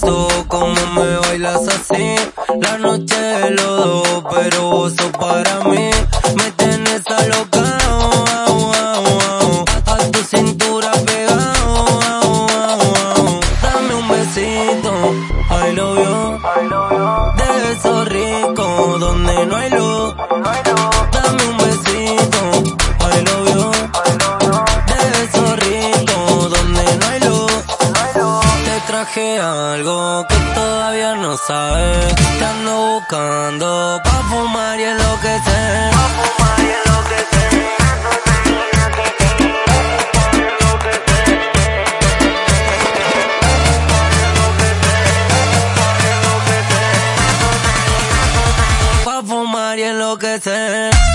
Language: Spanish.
como me bailas así. La noche de los dos, pero vos sos para mí. Me tienes alocado, a tu cintura pegado. Dame un besito, I love you. De eso rico, donde no hay luz. traje algo que todavía no sabes. Te ando buscando pa' fumar y es lo que sé. Pa' fumar y es lo que sé. Pa' fumar y es.